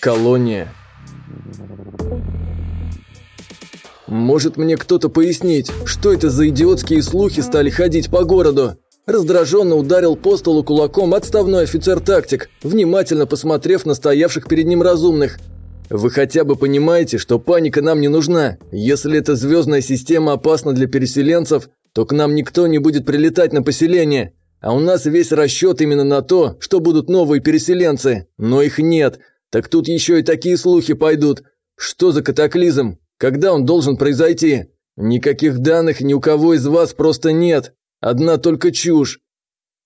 Колония. Может мне кто-то пояснить, что это за идиотские слухи стали ходить по городу? Раздраженно ударил по столу кулаком отставной офицер-тактик, внимательно посмотрев на стоявших перед ним разумных. Вы хотя бы понимаете, что паника нам не нужна. Если эта звездная система опасна для переселенцев, то к нам никто не будет прилетать на поселение. А у нас весь расчет именно на то, что будут новые переселенцы. Но их нет – так тут еще и такие слухи пойдут. Что за катаклизм? Когда он должен произойти? Никаких данных ни у кого из вас просто нет. Одна только чушь.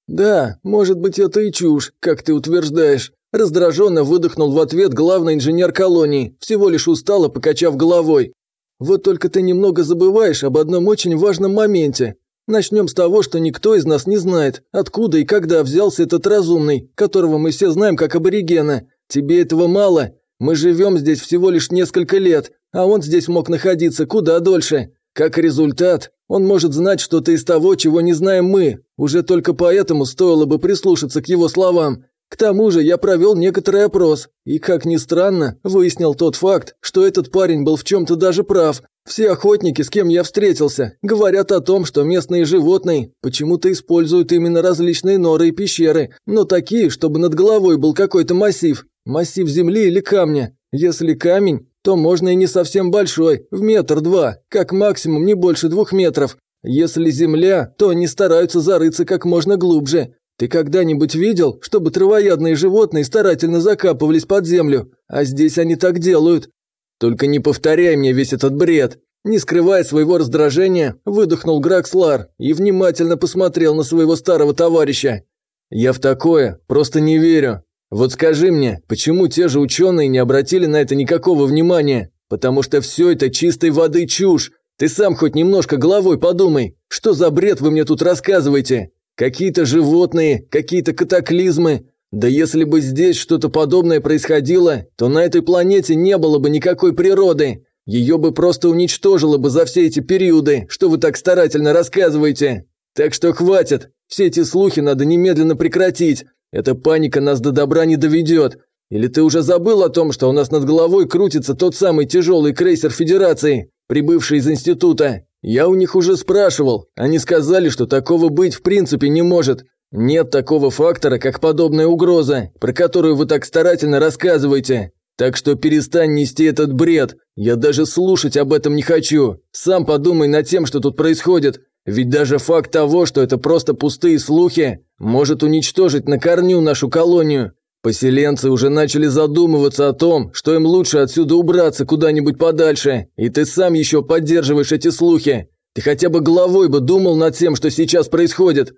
Да, может быть это и чушь, как ты утверждаешь. Раздраженно выдохнул в ответ главный инженер колонии, всего лишь устало покачав головой. Вот только ты немного забываешь об одном очень важном моменте. Начнем с того, что никто из нас не знает, откуда и когда взялся этот разумный, которого мы все знаем как аборигена. Тебе этого мало? Мы живем здесь всего лишь несколько лет, а он здесь мог находиться куда дольше. Как результат, он может знать что-то из того, чего не знаем мы. Уже только поэтому стоило бы прислушаться к его словам. К тому же я провел некоторый опрос, и, как ни странно, выяснил тот факт, что этот парень был в чем-то даже прав. Все охотники, с кем я встретился, говорят о том, что местные животные почему-то используют именно различные норы и пещеры, но такие, чтобы над головой был какой-то массив. Массив земли или камня. Если камень, то можно и не совсем большой, в метр-два, как максимум не больше двух метров. Если земля, то они стараются зарыться как можно глубже. Ты когда-нибудь видел, чтобы травоядные животные старательно закапывались под землю? А здесь они так делают. Только не повторяй мне весь этот бред. Не скрывая своего раздражения, выдохнул Гракслар и внимательно посмотрел на своего старого товарища. Я в такое просто не верю. Вот скажи мне, почему те же ученые не обратили на это никакого внимания? Потому что все это чистой воды чушь. Ты сам хоть немножко головой подумай. Что за бред вы мне тут рассказываете? Какие-то животные, какие-то катаклизмы. Да если бы здесь что-то подобное происходило, то на этой планете не было бы никакой природы. Ее бы просто уничтожило бы за все эти периоды, что вы так старательно рассказываете. Так что хватит. Все эти слухи надо немедленно прекратить. Эта паника нас до добра не доведет. Или ты уже забыл о том, что у нас над головой крутится тот самый тяжелый крейсер Федерации, прибывший из института? Я у них уже спрашивал. Они сказали, что такого быть в принципе не может. Нет такого фактора, как подобная угроза, про которую вы так старательно рассказываете. Так что перестань нести этот бред. Я даже слушать об этом не хочу. Сам подумай над тем, что тут происходит. Ведь даже факт того, что это просто пустые слухи, может уничтожить на корню нашу колонию. Поселенцы уже начали задумываться о том, что им лучше отсюда убраться куда-нибудь подальше, и ты сам еще поддерживаешь эти слухи. Ты хотя бы головой бы думал над тем, что сейчас происходит.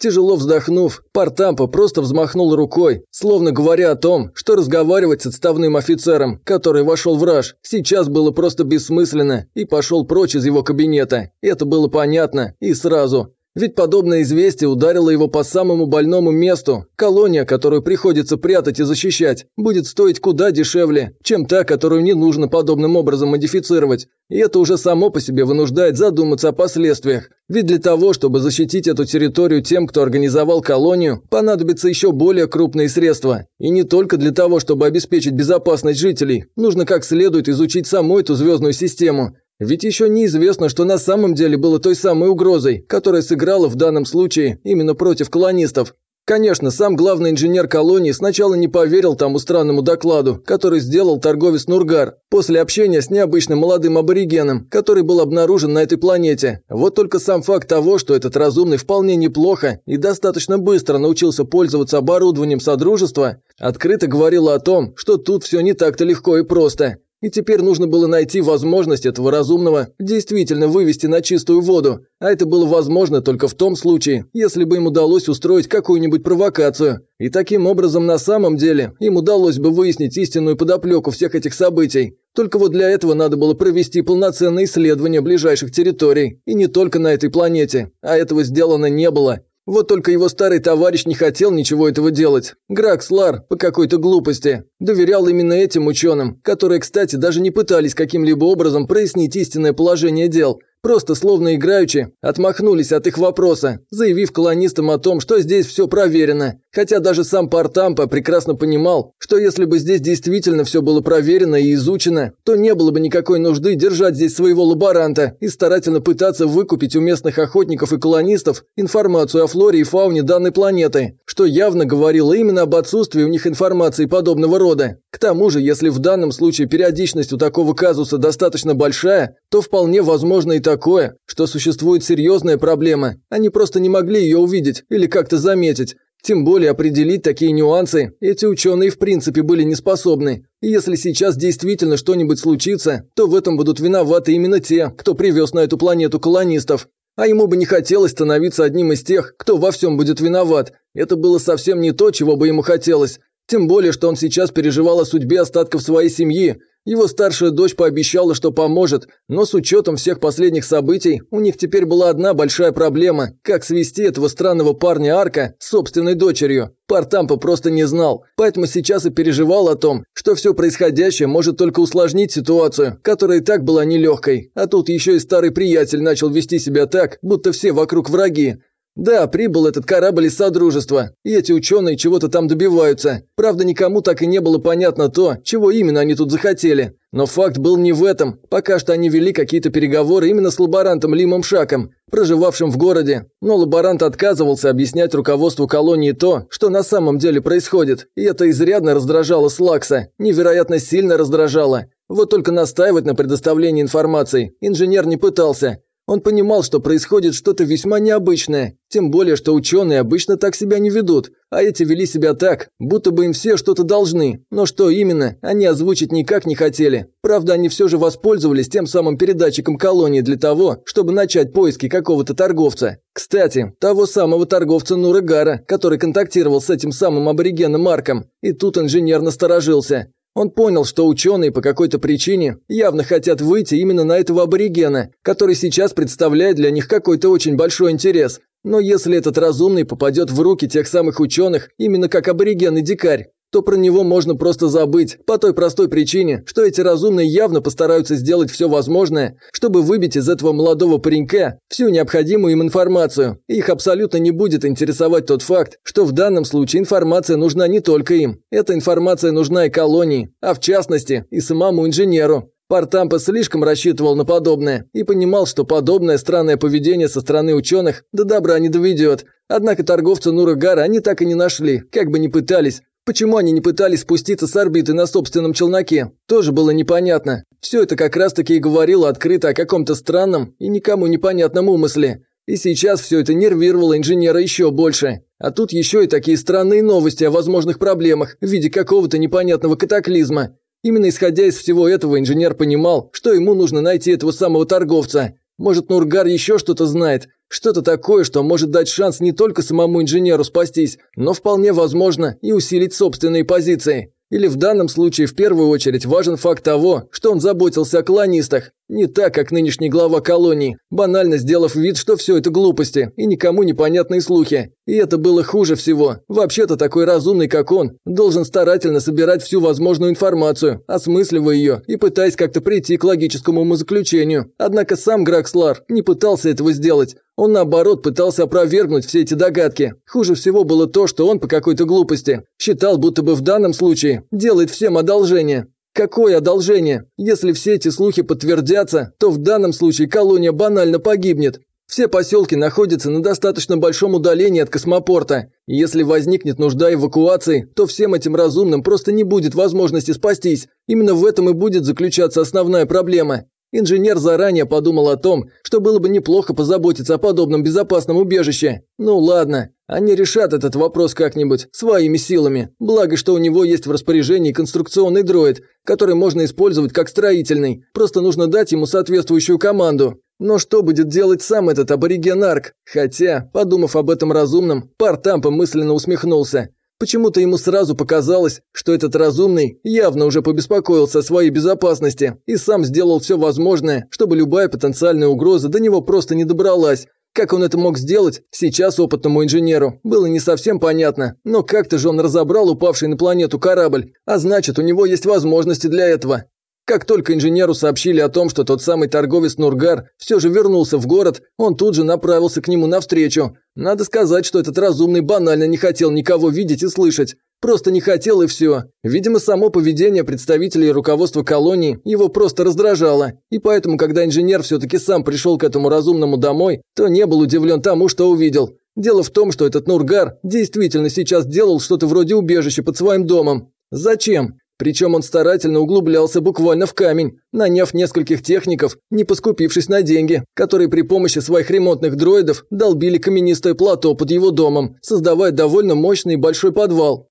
Тяжело вздохнув, Партампа просто взмахнул рукой, словно говоря о том, что разговаривать с отставным офицером, который вошел в раж, сейчас было просто бессмысленно, и пошел прочь из его кабинета. Это было понятно и сразу. Ведь подобное известие ударило его по самому больному месту. Колония, которую приходится прятать и защищать, будет стоить куда дешевле, чем та, которую не нужно подобным образом модифицировать. И это уже само по себе вынуждает задуматься о последствиях. Ведь для того, чтобы защитить эту территорию тем, кто организовал колонию, понадобятся еще более крупные средства. И не только для того, чтобы обеспечить безопасность жителей. Нужно как следует изучить саму эту звездную систему. Ведь еще неизвестно, что на самом деле было той самой угрозой, которая сыграла в данном случае именно против колонистов. Конечно, сам главный инженер колонии сначала не поверил тому странному докладу, который сделал торговец Нургар, после общения с необычным молодым аборигеном, который был обнаружен на этой планете. Вот только сам факт того, что этот разумный вполне неплохо и достаточно быстро научился пользоваться оборудованием Содружества, открыто говорил о том, что тут все не так-то легко и просто. И теперь нужно было найти возможность этого разумного действительно вывести на чистую воду, а это было возможно только в том случае, если бы им удалось устроить какую-нибудь провокацию. И таким образом на самом деле им удалось бы выяснить истинную подоплеку всех этих событий. Только вот для этого надо было провести полноценное исследование ближайших территорий, и не только на этой планете, а этого сделано не было. Вот только его старый товарищ не хотел ничего этого делать. Гракслар, по какой-то глупости, доверял именно этим ученым, которые, кстати, даже не пытались каким-либо образом прояснить истинное положение дел. Просто словно играючи, отмахнулись от их вопроса, заявив колонистам о том, что здесь все проверено. Хотя даже сам Партампа прекрасно понимал, что если бы здесь действительно все было проверено и изучено, то не было бы никакой нужды держать здесь своего лаборанта и старательно пытаться выкупить у местных охотников и колонистов информацию о флоре и фауне данной планеты, что явно говорило именно об отсутствии у них информации подобного рода. К тому же, если в данном случае периодичность у такого казуса достаточно большая, то вполне возможно и такое, что существует серьезная проблема, они просто не могли ее увидеть или как-то заметить. Тем более определить такие нюансы эти ученые в принципе были не способны. И если сейчас действительно что-нибудь случится, то в этом будут виноваты именно те, кто привез на эту планету колонистов. А ему бы не хотелось становиться одним из тех, кто во всем будет виноват. Это было совсем не то, чего бы ему хотелось. Тем более, что он сейчас переживал о судьбе остатков своей семьи, его старшая дочь пообещала, что поможет, но с учетом всех последних событий, у них теперь была одна большая проблема – как свести этого странного парня Арка с собственной дочерью. Партампа просто не знал, поэтому сейчас и переживал о том, что все происходящее может только усложнить ситуацию, которая и так была нелегкой. А тут еще и старый приятель начал вести себя так, будто все вокруг враги. Да, прибыл этот корабль из Содружества, и эти ученые чего-то там добиваются. Правда, никому так и не было понятно то, чего именно они тут захотели. Но факт был не в этом. Пока что они вели какие-то переговоры именно с лаборантом Лимом Шаком, проживавшим в городе. Но лаборант отказывался объяснять руководству колонии то, что на самом деле происходит. И это изрядно раздражало Слакса. Невероятно сильно раздражало. Вот только настаивать на предоставлении информации инженер не пытался. Он понимал, что происходит что-то весьма необычное, тем более, что ученые обычно так себя не ведут, а эти вели себя так, будто бы им все что-то должны, но что именно, они озвучить никак не хотели. Правда, они все же воспользовались тем самым передатчиком колонии для того, чтобы начать поиски какого-то торговца. Кстати, того самого торговца Нурыгара, который контактировал с этим самым аборигеном Марком. И тут инженер насторожился. Он понял, что ученые по какой-то причине явно хотят выйти именно на этого аборигена, который сейчас представляет для них какой-то очень большой интерес. Но если этот разумный попадет в руки тех самых ученых, именно как абориген и дикарь, то про него можно просто забыть, по той простой причине, что эти разумные явно постараются сделать все возможное, чтобы выбить из этого молодого паренька всю необходимую им информацию. Их абсолютно не будет интересовать тот факт, что в данном случае информация нужна не только им. Эта информация нужна и колонии, а в частности и самому инженеру. Партампа слишком рассчитывал на подобное и понимал, что подобное странное поведение со стороны ученых до добра не доведет. Однако торговца Нурагара они так и не нашли, как бы ни пытались. Почему они не пытались спуститься с орбиты на собственном челноке, тоже было непонятно. Все это как раз-таки и говорило открыто о каком-то странном и никому непонятном умысле. И сейчас все это нервировало инженера еще больше. А тут еще и такие странные новости о возможных проблемах в виде какого-то непонятного катаклизма. Именно исходя из всего этого инженер понимал, что ему нужно найти этого самого торговца. Может, Нургар еще что-то знает, что-то такое, что может дать шанс не только самому инженеру спастись, но вполне возможно и усилить собственные позиции. Или в данном случае в первую очередь важен факт того, что он заботился о колонистах, не так, как нынешний глава колонии, банально сделав вид, что все это глупости и никому непонятные слухи. И это было хуже всего. Вообще-то такой разумный, как он, должен старательно собирать всю возможную информацию, осмысливая ее и пытаясь как-то прийти к логическому умозаключению. Однако сам Гракслар не пытался этого сделать. Он, наоборот, пытался опровергнуть все эти догадки. Хуже всего было то, что он по какой-то глупости считал, будто бы в данном случае делает всем одолжение. Какое одолжение? Если все эти слухи подтвердятся, то в данном случае колония банально погибнет. Все поселки находятся на достаточно большом удалении от космопорта. Если возникнет нужда эвакуации, то всем этим разумным просто не будет возможности спастись. Именно в этом и будет заключаться основная проблема. Инженер заранее подумал о том, что было бы неплохо позаботиться о подобном безопасном убежище. Ну ладно, они решат этот вопрос как-нибудь, своими силами. Благо, что у него есть в распоряжении конструкционный дроид, который можно использовать как строительный. Просто нужно дать ему соответствующую команду. Но что будет делать сам этот абориген-арк? Хотя, подумав об этом разумном, Партампа мысленно усмехнулся. Почему-то ему сразу показалось, что этот разумный явно уже побеспокоился о своей безопасности и сам сделал все возможное, чтобы любая потенциальная угроза до него просто не добралась. Как он это мог сделать, сейчас опытному инженеру было не совсем понятно, но как-то же он разобрал упавший на планету корабль, а значит, у него есть возможности для этого. Как только инженеру сообщили о том, что тот самый торговец Нургар все же вернулся в город, он тут же направился к нему навстречу. Надо сказать, что этот разумный банально не хотел никого видеть и слышать. Просто не хотел и все. Видимо, само поведение представителей руководства колонии его просто раздражало. И поэтому, когда инженер все-таки сам пришел к этому разумному домой, то не был удивлен тому, что увидел. Дело в том, что этот Нургар действительно сейчас делал что-то вроде убежища под своим домом. Зачем? Причем он старательно углублялся буквально в камень, наняв нескольких техников, не поскупившись на деньги, которые при помощи своих ремонтных дроидов долбили каменистое плато под его домом, создавая довольно мощный большой подвал.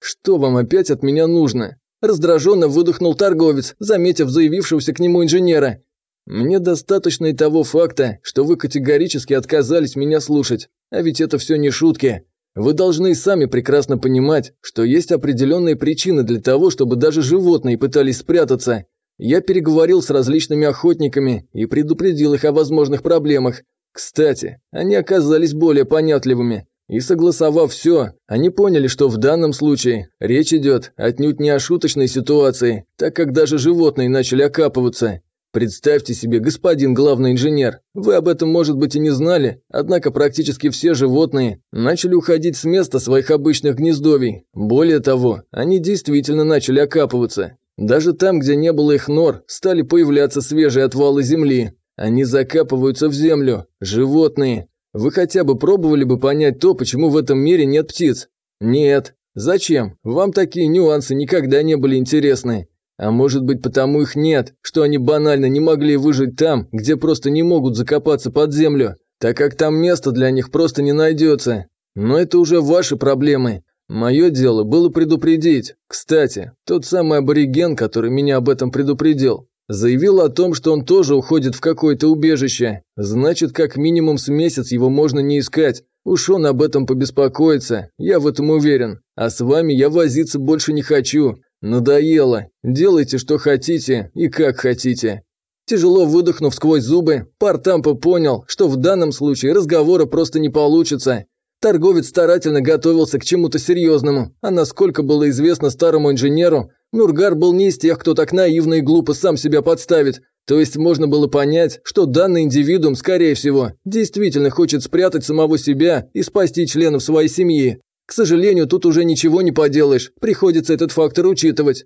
«Что вам опять от меня нужно?» Раздраженно выдохнул торговец, заметив заявившегося к нему инженера. «Мне достаточно и того факта, что вы категорически отказались меня слушать. А ведь это все не шутки. Вы должны сами прекрасно понимать, что есть определенные причины для того, чтобы даже животные пытались спрятаться. Я переговорил с различными охотниками и предупредил их о возможных проблемах. Кстати, они оказались более понятливыми. И согласовав все, они поняли, что в данном случае речь идет отнюдь не о шуточной ситуации, так как даже животные начали окапываться. Представьте себе, господин главный инженер, вы об этом, может быть, и не знали, однако практически все животные начали уходить с места своих обычных гнездовий. Более того, они действительно начали окапываться. Даже там, где не было их нор, стали появляться свежие отвалы земли. Они закапываются в землю. Животные. Вы хотя бы пробовали бы понять то, почему в этом мире нет птиц? Нет. Зачем? Вам такие нюансы никогда не были интересны. А может быть, потому их нет, что они банально не могли выжить там, где просто не могут закопаться под землю, так как там места для них просто не найдется. Но это уже ваши проблемы. Мое дело было предупредить. Кстати, тот самый абориген, который меня об этом предупредил, заявил о том, что он тоже уходит в какое-то убежище. Значит, как минимум с месяц его можно не искать. Уж он об этом побеспокоится, я в этом уверен. А с вами я возиться больше не хочу. «Надоело. Делайте, что хотите и как хотите». Тяжело выдохнув сквозь зубы, Партампа понял, что в данном случае разговора просто не получится. Торговец старательно готовился к чему-то серьезному, а насколько было известно старому инженеру, Нургар был не из тех, кто так наивно и глупо сам себя подставит. То есть можно было понять, что данный индивидуум, скорее всего, действительно хочет спрятать самого себя и спасти членов своей семьи. К сожалению, тут уже ничего не поделаешь, приходится этот фактор учитывать.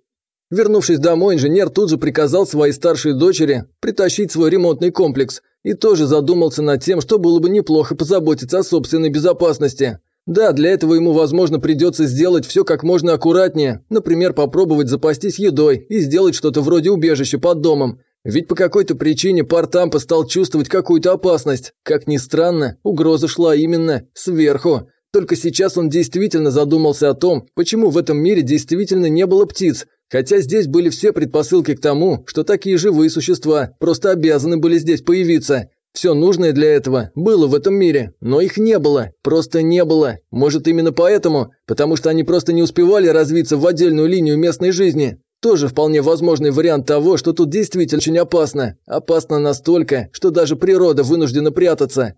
Вернувшись домой, инженер тут же приказал своей старшей дочери притащить свой ремонтный комплекс и тоже задумался над тем, что было бы неплохо позаботиться о собственной безопасности. Да, для этого ему, возможно, придется сделать все как можно аккуратнее, например, попробовать запастись едой и сделать что-то вроде убежища под домом. Ведь по какой-то причине Партампа стал чувствовать какую-то опасность. Как ни странно, угроза шла именно сверху. Только сейчас он действительно задумался о том, почему в этом мире действительно не было птиц, хотя здесь были все предпосылки к тому, что такие живые существа просто обязаны были здесь появиться. Все нужное для этого было в этом мире, но их не было, просто не было. Может именно поэтому, потому что они просто не успевали развиться в отдельную линию местной жизни. Тоже вполне возможный вариант того, что тут действительно очень опасно. Опасно настолько, что даже природа вынуждена прятаться.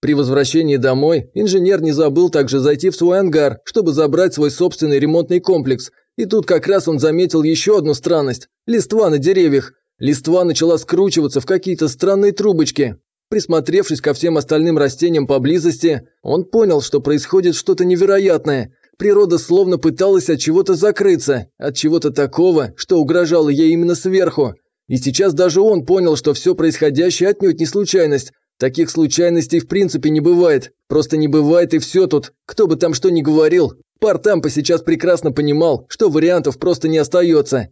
При возвращении домой инженер не забыл также зайти в свой ангар, чтобы забрать свой собственный ремонтный комплекс. И тут как раз он заметил еще одну странность – листва на деревьях. Листва начала скручиваться в какие-то странные трубочки. Присмотревшись ко всем остальным растениям поблизости, он понял, что происходит что-то невероятное. Природа словно пыталась от чего-то закрыться, от чего-то такого, что угрожало ей именно сверху. И сейчас даже он понял, что все происходящее отнюдь не случайность, Таких случайностей в принципе не бывает. Просто не бывает и все тут. Кто бы там что ни говорил. Партампа сейчас прекрасно понимал, что вариантов просто не остается.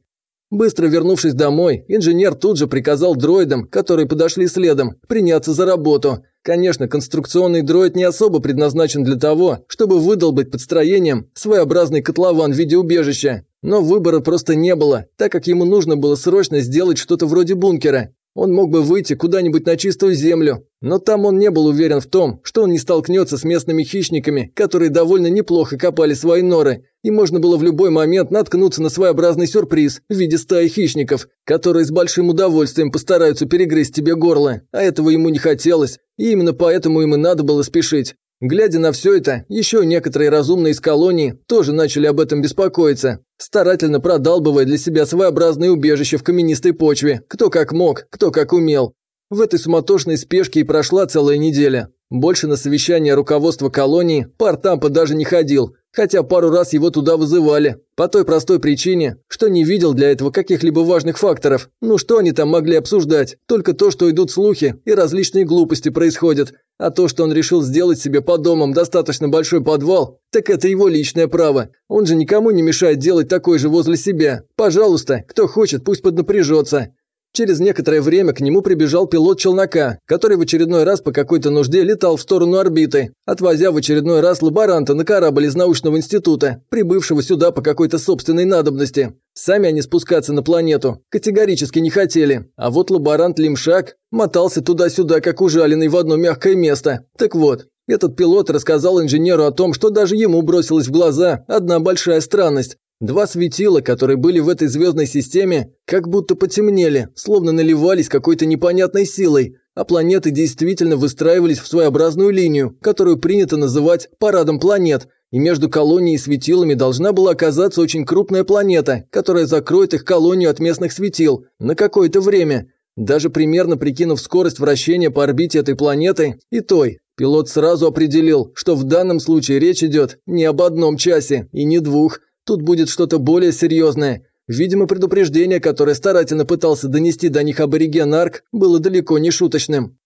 Быстро вернувшись домой, инженер тут же приказал дроидам, которые подошли следом, приняться за работу. Конечно, конструкционный дроид не особо предназначен для того, чтобы выдолбать под строением своеобразный котлован в виде убежища. Но выбора просто не было, так как ему нужно было срочно сделать что-то вроде бункера. Он мог бы выйти куда-нибудь на чистую землю, но там он не был уверен в том, что он не столкнется с местными хищниками, которые довольно неплохо копали свои норы, и можно было в любой момент наткнуться на своеобразный сюрприз в виде стаи хищников, которые с большим удовольствием постараются перегрызть тебе горло, а этого ему не хотелось, и именно поэтому ему надо было спешить. Глядя на все это, еще некоторые разумные из колонии тоже начали об этом беспокоиться, старательно продалбывая для себя своеобразное убежище в каменистой почве, кто как мог, кто как умел. В этой суматошной спешке и прошла целая неделя. Больше на совещание руководства колонии пар Тампа даже не ходил, хотя пару раз его туда вызывали. По той простой причине, что не видел для этого каких-либо важных факторов. Ну что они там могли обсуждать? Только то, что идут слухи и различные глупости происходят. А то, что он решил сделать себе по домам достаточно большой подвал, так это его личное право. Он же никому не мешает делать такой же возле себя. Пожалуйста, кто хочет, пусть поднапряжется. Через некоторое время к нему прибежал пилот челнока, который в очередной раз по какой-то нужде летал в сторону орбиты, отвозя в очередной раз лаборанта на корабль из научного института, прибывшего сюда по какой-то собственной надобности. Сами они спускаться на планету категорически не хотели, а вот лаборант Лимшак мотался туда-сюда, как ужаленный в одно мягкое место. Так вот, этот пилот рассказал инженеру о том, что даже ему бросилась в глаза одна большая странность. Два светила, которые были в этой звездной системе, как будто потемнели, словно наливались какой-то непонятной силой, а планеты действительно выстраивались в своеобразную линию, которую принято называть парадом планет, и между колонией и светилами должна была оказаться очень крупная планета, которая закроет их колонию от местных светил на какое-то время. Даже примерно прикинув скорость вращения по орбите этой планеты и той, пилот сразу определил, что в данном случае речь идет не об одном часе и не двух, Тут будет что-то более серьезное. Видимо, предупреждение, которое старательно пытался донести до них абориген Арк, было далеко не шуточным.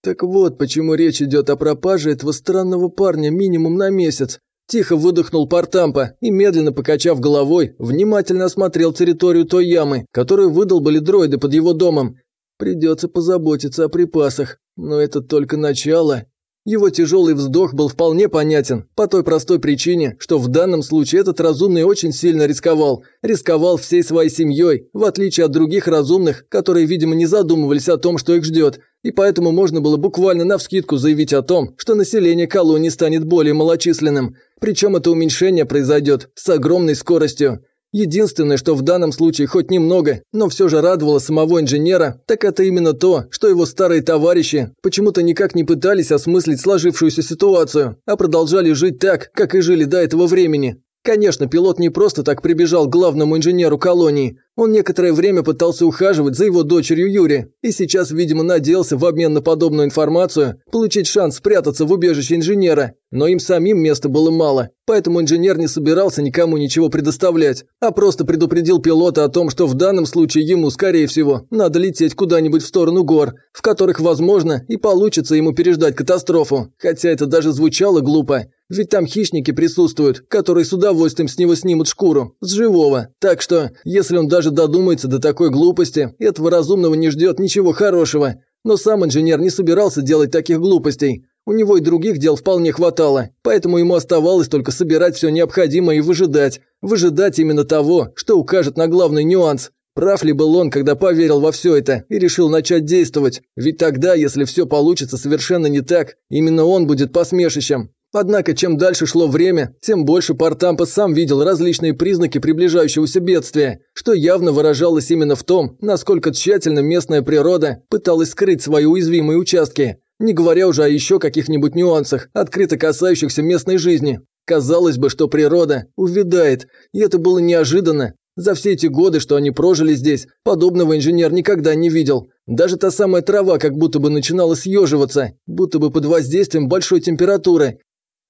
Так вот, почему речь идет о пропаже этого странного парня минимум на месяц. Тихо выдохнул Партампа и, медленно покачав головой, внимательно осмотрел территорию той ямы, которую выдолбали дроиды под его домом. Придется позаботиться о припасах, но это только начало. Его тяжелый вздох был вполне понятен, по той простой причине, что в данном случае этот разумный очень сильно рисковал. Рисковал всей своей семьей, в отличие от других разумных, которые, видимо, не задумывались о том, что их ждет. И поэтому можно было буквально навскидку заявить о том, что население колонии станет более малочисленным. Причем это уменьшение произойдет с огромной скоростью. Единственное, что в данном случае хоть немного, но все же радовало самого инженера, так это именно то, что его старые товарищи почему-то никак не пытались осмыслить сложившуюся ситуацию, а продолжали жить так, как и жили до этого времени. Конечно, пилот не просто так прибежал к главному инженеру колонии. Он некоторое время пытался ухаживать за его дочерью Юри, и сейчас, видимо, надеялся в обмен на подобную информацию получить шанс спрятаться в убежище инженера. Но им самим места было мало, поэтому инженер не собирался никому ничего предоставлять, а просто предупредил пилота о том, что в данном случае ему, скорее всего, надо лететь куда-нибудь в сторону гор, в которых, возможно, и получится ему переждать катастрофу, хотя это даже звучало глупо. Ведь там хищники присутствуют, которые с удовольствием с него снимут шкуру, с живого. Так что, если он даже додумается до такой глупости, этого разумного не ждет ничего хорошего. Но сам инженер не собирался делать таких глупостей. У него и других дел вполне хватало, поэтому ему оставалось только собирать все необходимое и выжидать. Выжидать именно того, что укажет на главный нюанс. Прав ли был он, когда поверил во все это и решил начать действовать? Ведь тогда, если все получится совершенно не так, именно он будет посмешищем. Однако, чем дальше шло время, тем больше Партампа сам видел различные признаки приближающегося бедствия, что явно выражалось именно в том, насколько тщательно местная природа пыталась скрыть свои уязвимые участки, не говоря уже о еще каких-нибудь нюансах, открыто касающихся местной жизни. Казалось бы, что природа увядает, и это было неожиданно. За все эти годы, что они прожили здесь, подобного инженер никогда не видел. Даже та самая трава как будто бы начинала съеживаться, будто бы под воздействием большой температуры,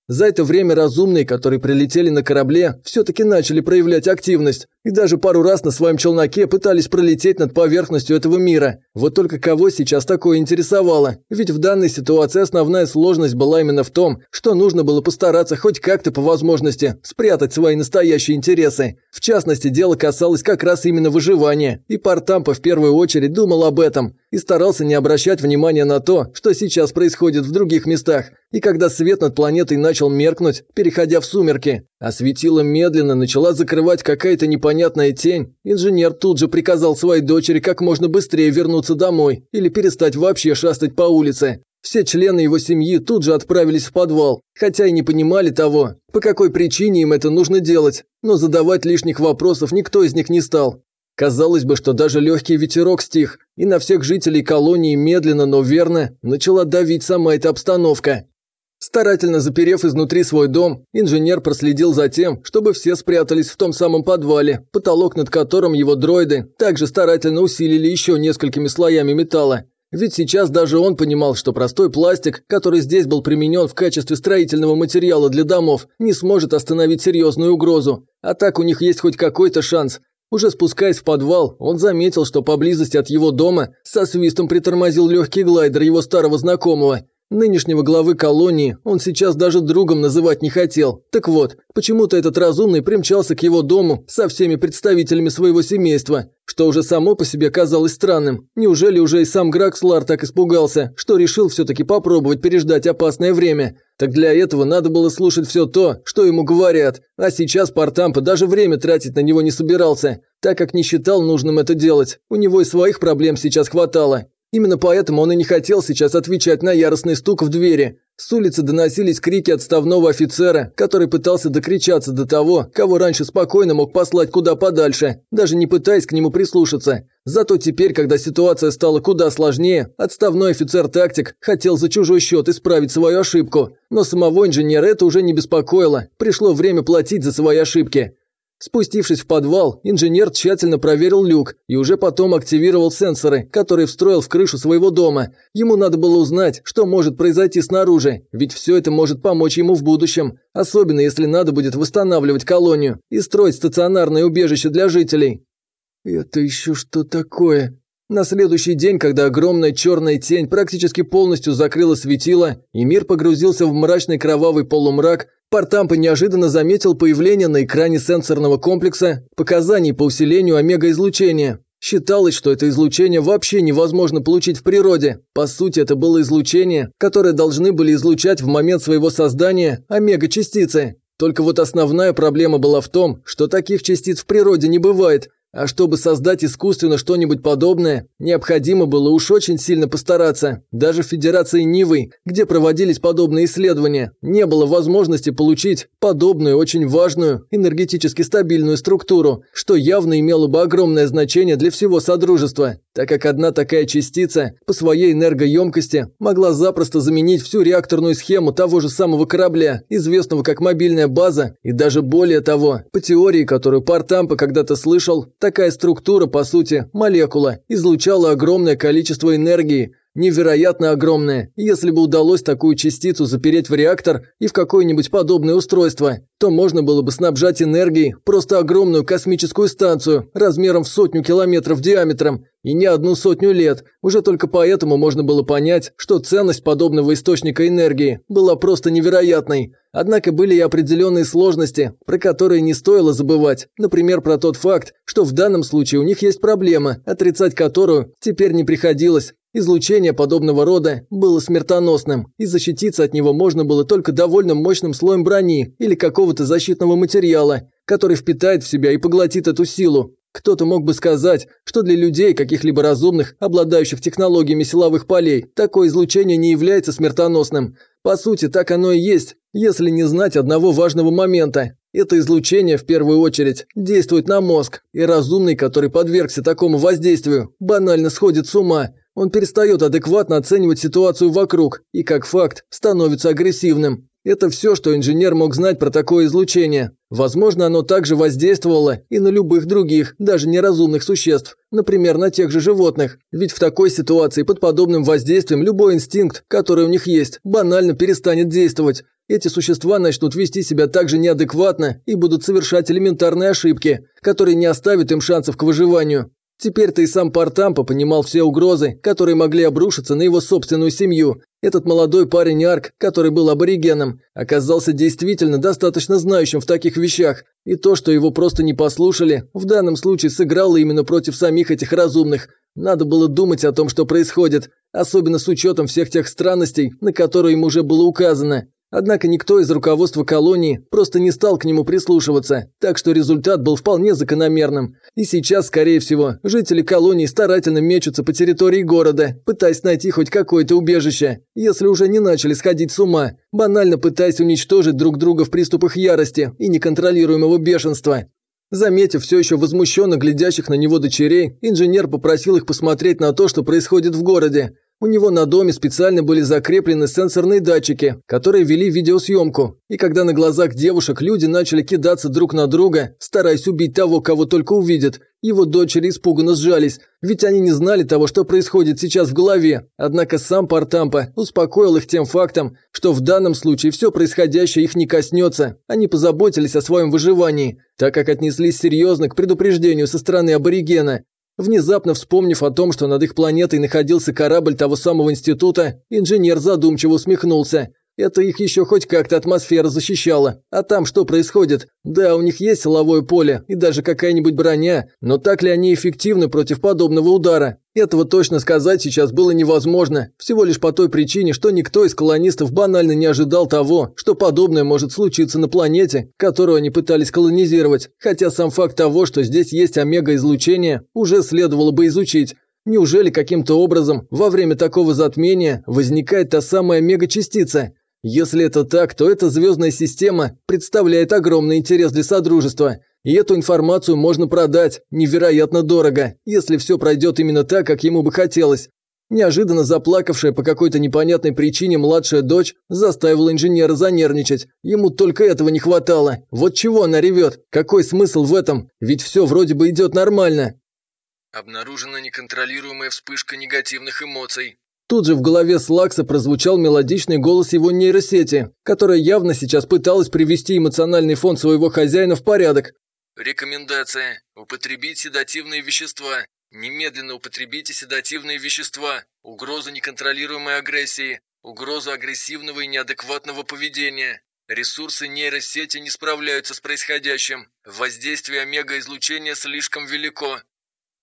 за это время разумные, которые прилетели на корабле, все-таки начали проявлять активность. И даже пару раз на своем челноке пытались пролететь над поверхностью этого мира. Вот только кого сейчас такое интересовало? Ведь в данной ситуации основная сложность была именно в том, что нужно было постараться хоть как-то по возможности спрятать свои настоящие интересы. В частности, дело касалось как раз именно выживания. И Партампа в первую очередь думал об этом. И старался не обращать внимания на то, что сейчас происходит в других местах. И когда свет над планетой начал меркнуть, переходя в сумерки, а светило медленно начала закрывать какая-то непонятная тень, инженер тут же приказал своей дочери как можно быстрее вернуться домой или перестать вообще шастать по улице. Все члены его семьи тут же отправились в подвал, хотя и не понимали того, по какой причине им это нужно делать, но задавать лишних вопросов никто из них не стал. Казалось бы, что даже легкий ветерок стих, и на всех жителей колонии медленно, но верно начала давить сама эта обстановка. Старательно заперев изнутри свой дом, инженер проследил за тем, чтобы все спрятались в том самом подвале, потолок над которым его дроиды также старательно усилили еще несколькими слоями металла. Ведь сейчас даже он понимал, что простой пластик, который здесь был применен в качестве строительного материала для домов, не сможет остановить серьезную угрозу. А так у них есть хоть какой-то шанс. Уже спускаясь в подвал, он заметил, что поблизости от его дома со свистом притормозил легкий глайдер его старого знакомого. Нынешнего главы колонии он сейчас даже другом называть не хотел. Так вот, почему-то этот разумный примчался к его дому со всеми представителями своего семейства, что уже само по себе казалось странным. Неужели уже и сам Гракслар так испугался, что решил все-таки попробовать переждать опасное время? Так для этого надо было слушать все то, что ему говорят. А сейчас Портампа даже время тратить на него не собирался, так как не считал нужным это делать. У него и своих проблем сейчас хватало. Именно поэтому он и не хотел сейчас отвечать на яростный стук в двери. С улицы доносились крики отставного офицера, который пытался докричаться до того, кого раньше спокойно мог послать куда подальше, даже не пытаясь к нему прислушаться. Зато теперь, когда ситуация стала куда сложнее, отставной офицер-тактик хотел за чужой счет исправить свою ошибку. Но самого инженера это уже не беспокоило, пришло время платить за свои ошибки. Спустившись в подвал, инженер тщательно проверил люк и уже потом активировал сенсоры, которые встроил в крышу своего дома. Ему надо было узнать, что может произойти снаружи, ведь все это может помочь ему в будущем, особенно если надо будет восстанавливать колонию и строить стационарное убежище для жителей. «Это еще что такое?» На следующий день, когда огромная черная тень практически полностью закрыла светило, и мир погрузился в мрачный кровавый полумрак, Портампа неожиданно заметил появление на экране сенсорного комплекса показаний по усилению омега-излучения. Считалось, что это излучение вообще невозможно получить в природе. По сути, это было излучение, которое должны были излучать в момент своего создания омега-частицы. Только вот основная проблема была в том, что таких частиц в природе не бывает, а чтобы создать искусственно что-нибудь подобное, необходимо было уж очень сильно постараться. Даже в Федерации Нивы, где проводились подобные исследования, не было возможности получить подобную очень важную энергетически стабильную структуру, что явно имело бы огромное значение для всего Содружества, так как одна такая частица по своей энергоемкости могла запросто заменить всю реакторную схему того же самого корабля, известного как мобильная база, и даже более того, по теории, которую Партампа когда-то слышал, Такая структура, по сути, молекула, излучала огромное количество энергии, невероятно огромное. Если бы удалось такую частицу запереть в реактор и в какое-нибудь подобное устройство, то можно было бы снабжать энергией просто огромную космическую станцию размером в сотню километров диаметром и не одну сотню лет. Уже только поэтому можно было понять, что ценность подобного источника энергии была просто невероятной. Однако были и определенные сложности, про которые не стоило забывать. Например, про тот факт, что в данном случае у них есть проблема, отрицать которую теперь не приходилось. Излучение подобного рода было смертоносным, и защититься от него можно было только довольно мощным слоем брони или какого-то защитного материала, который впитает в себя и поглотит эту силу. Кто-то мог бы сказать, что для людей, каких-либо разумных, обладающих технологиями силовых полей, такое излучение не является смертоносным. По сути, так оно и есть, если не знать одного важного момента. Это излучение, в первую очередь, действует на мозг, и разумный, который подвергся такому воздействию, банально сходит с ума. Он перестает адекватно оценивать ситуацию вокруг и, как факт, становится агрессивным. Это все, что инженер мог знать про такое излучение. Возможно, оно также воздействовало и на любых других, даже неразумных существ, например, на тех же животных. Ведь в такой ситуации под подобным воздействием любой инстинкт, который у них есть, банально перестанет действовать. Эти существа начнут вести себя также неадекватно и будут совершать элементарные ошибки, которые не оставят им шансов к выживанию. Теперь-то и сам Портампа понимал все угрозы, которые могли обрушиться на его собственную семью. Этот молодой парень Арк, который был аборигеном, оказался действительно достаточно знающим в таких вещах, и то, что его просто не послушали, в данном случае сыграло именно против самих этих разумных. Надо было думать о том, что происходит, особенно с учетом всех тех странностей, на которые ему уже было указано. Однако никто из руководства колонии просто не стал к нему прислушиваться, так что результат был вполне закономерным. И сейчас, скорее всего, жители колонии старательно мечутся по территории города, пытаясь найти хоть какое-то убежище, если уже не начали сходить с ума, банально пытаясь уничтожить друг друга в приступах ярости и неконтролируемого бешенства. Заметив все еще возмущенно глядящих на него дочерей, инженер попросил их посмотреть на то, что происходит в городе. У него на доме специально были закреплены сенсорные датчики, которые вели видеосъемку. И когда на глазах девушек люди начали кидаться друг на друга, стараясь убить того, кого только увидят, его дочери испуганно сжались, ведь они не знали того, что происходит сейчас в голове. Однако сам Партампа успокоил их тем фактом, что в данном случае все происходящее их не коснется. Они позаботились о своем выживании, так как отнеслись серьезно к предупреждению со стороны аборигена. Внезапно вспомнив о том, что над их планетой находился корабль того самого института, инженер задумчиво усмехнулся. Это их еще хоть как-то атмосфера защищала. А там что происходит? Да, у них есть силовое поле и даже какая-нибудь броня, но так ли они эффективны против подобного удара? Этого точно сказать сейчас было невозможно, всего лишь по той причине, что никто из колонистов банально не ожидал того, что подобное может случиться на планете, которую они пытались колонизировать, хотя сам факт того, что здесь есть омега-излучение, уже следовало бы изучить. Неужели каким-то образом во время такого затмения возникает та самая мегачастица? Если это так, то эта звездная система представляет огромный интерес для Содружества, и эту информацию можно продать невероятно дорого, если все пройдет именно так, как ему бы хотелось. Неожиданно заплакавшая по какой-то непонятной причине младшая дочь заставила инженера занервничать. Ему только этого не хватало. Вот чего она ревет? Какой смысл в этом? Ведь все вроде бы идет нормально. Обнаружена неконтролируемая вспышка негативных эмоций. Тут же в голове Слакса прозвучал мелодичный голос его нейросети, которая явно сейчас пыталась привести эмоциональный фон своего хозяина в порядок. Рекомендация. Употребить седативные вещества. Немедленно употребите седативные вещества. Угроза неконтролируемой агрессии. Угроза агрессивного и неадекватного поведения. Ресурсы нейросети не справляются с происходящим. Воздействие омега-излучения слишком велико.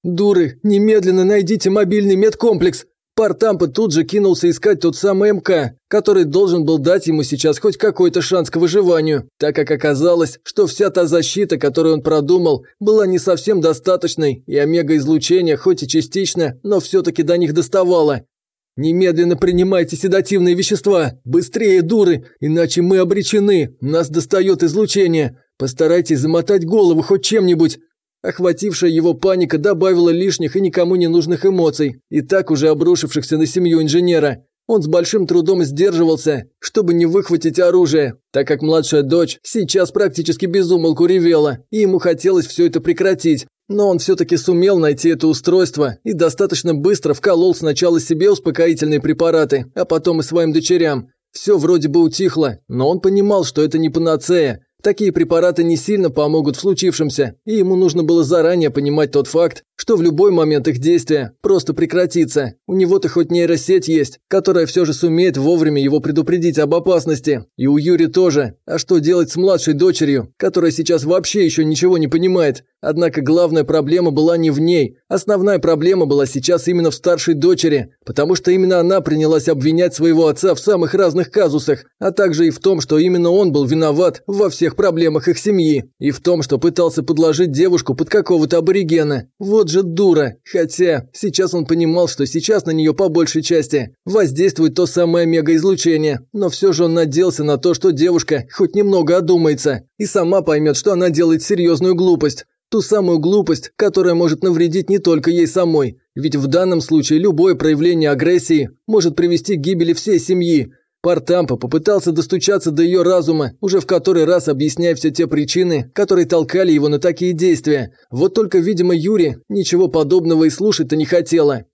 «Дуры, немедленно найдите мобильный медкомплекс!» Партампа тут же кинулся искать тот самый МК, который должен был дать ему сейчас хоть какой-то шанс к выживанию, так как оказалось, что вся та защита, которую он продумал, была не совсем достаточной, и омега-излучение, хоть и частично, но все-таки до них доставало. «Немедленно принимайте седативные вещества! Быстрее, дуры! Иначе мы обречены! Нас достает излучение! Постарайтесь замотать голову хоть чем-нибудь! Охватившая его паника добавила лишних и никому не нужных эмоций, и так уже обрушившихся на семью инженера. Он с большим трудом сдерживался, чтобы не выхватить оружие, так как младшая дочь сейчас практически безумолку ревела, и ему хотелось все это прекратить. Но он все-таки сумел найти это устройство и достаточно быстро вколол сначала себе успокоительные препараты, а потом и своим дочерям. Все вроде бы утихло, но он понимал, что это не панацея, Такие препараты не сильно помогут в случившемся, и ему нужно было заранее понимать тот факт, что в любой момент их действия просто прекратится. У него-то хоть нейросеть есть, которая все же сумеет вовремя его предупредить об опасности. И у Юри тоже. А что делать с младшей дочерью, которая сейчас вообще еще ничего не понимает? Однако главная проблема была не в ней. Основная проблема была сейчас именно в старшей дочери, потому что именно она принялась обвинять своего отца в самых разных казусах, а также и в том, что именно он был виноват во всех проблемах их семьи, и в том, что пытался подложить девушку под какого-то аборигена. Вот же дура. Хотя, сейчас он понимал, что сейчас на нее по большей части воздействует то самое мегаизлучение, но все же он надеялся на то, что девушка хоть немного одумается и сама поймет, что она делает серьезную глупость. Ту самую глупость, которая может навредить не только ей самой, ведь в данном случае любое проявление агрессии может привести к гибели всей семьи. Партампа попытался достучаться до ее разума, уже в который раз объясняя все те причины, которые толкали его на такие действия. Вот только, видимо, Юри ничего подобного и слушать-то не хотела.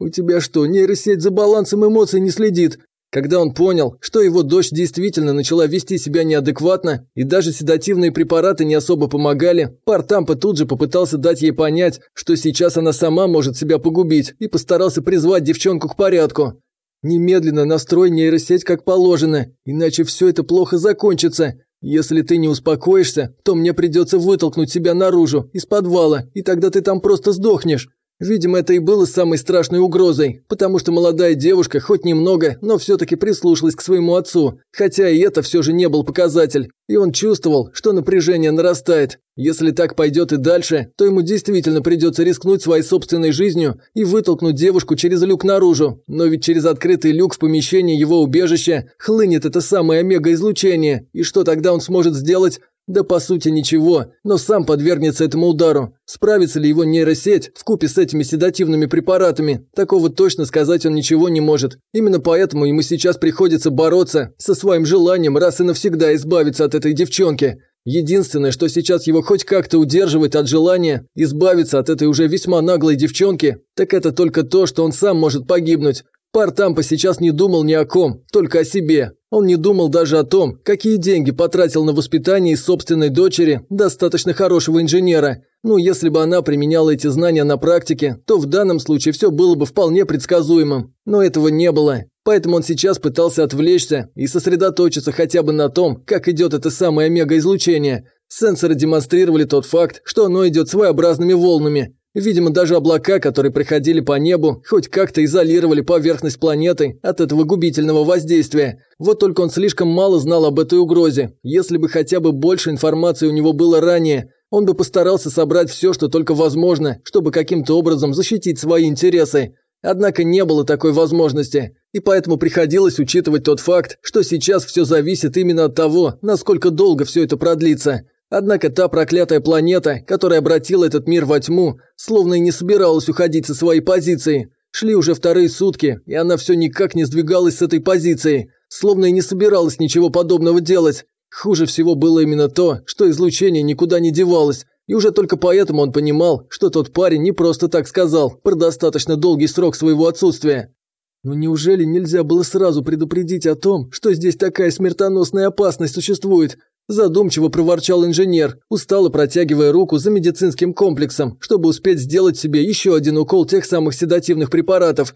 «У тебя что, нейросеть за балансом эмоций не следит?» Когда он понял, что его дочь действительно начала вести себя неадекватно, и даже седативные препараты не особо помогали, Партампа тут же попытался дать ей понять, что сейчас она сама может себя погубить, и постарался призвать девчонку к порядку. «Немедленно настрой нейросеть как положено, иначе все это плохо закончится. Если ты не успокоишься, то мне придется вытолкнуть себя наружу, из подвала, и тогда ты там просто сдохнешь. Видимо, это и было самой страшной угрозой, потому что молодая девушка хоть немного, но все-таки прислушалась к своему отцу, хотя и это все же не был показатель, и он чувствовал, что напряжение нарастает. Если так пойдет и дальше, то ему действительно придется рискнуть своей собственной жизнью и вытолкнуть девушку через люк наружу, но ведь через открытый люк в помещении его убежища хлынет это самое омега-излучение, и что тогда он сможет сделать? Да по сути ничего, но сам подвергнется этому удару. Справится ли его нейросеть в купе с этими седативными препаратами? Такого точно сказать он ничего не может. Именно поэтому ему сейчас приходится бороться со своим желанием раз и навсегда избавиться от этой девчонки. Единственное, что сейчас его хоть как-то удерживает от желания избавиться от этой уже весьма наглой девчонки, так это только то, что он сам может погибнуть. Пар Тампа сейчас не думал ни о ком, только о себе. Он не думал даже о том, какие деньги потратил на воспитание собственной дочери, достаточно хорошего инженера. Ну, если бы она применяла эти знания на практике, то в данном случае все было бы вполне предсказуемым. Но этого не было. Поэтому он сейчас пытался отвлечься и сосредоточиться хотя бы на том, как идет это самое мегаизлучение. Сенсоры демонстрировали тот факт, что оно идет своеобразными волнами. Видимо, даже облака, которые приходили по небу, хоть как-то изолировали поверхность планеты от этого губительного воздействия. Вот только он слишком мало знал об этой угрозе. Если бы хотя бы больше информации у него было ранее, он бы постарался собрать все, что только возможно, чтобы каким-то образом защитить свои интересы. Однако не было такой возможности, и поэтому приходилось учитывать тот факт, что сейчас все зависит именно от того, насколько долго все это продлится. Однако та проклятая планета, которая обратила этот мир во тьму, словно и не собиралась уходить со своей позиции. Шли уже вторые сутки, и она все никак не сдвигалась с этой позиции, словно и не собиралась ничего подобного делать. Хуже всего было именно то, что излучение никуда не девалось, и уже только поэтому он понимал, что тот парень не просто так сказал про достаточно долгий срок своего отсутствия. Но неужели нельзя было сразу предупредить о том, что здесь такая смертоносная опасность существует? Задумчиво проворчал инженер, устало протягивая руку за медицинским комплексом, чтобы успеть сделать себе еще один укол тех самых седативных препаратов.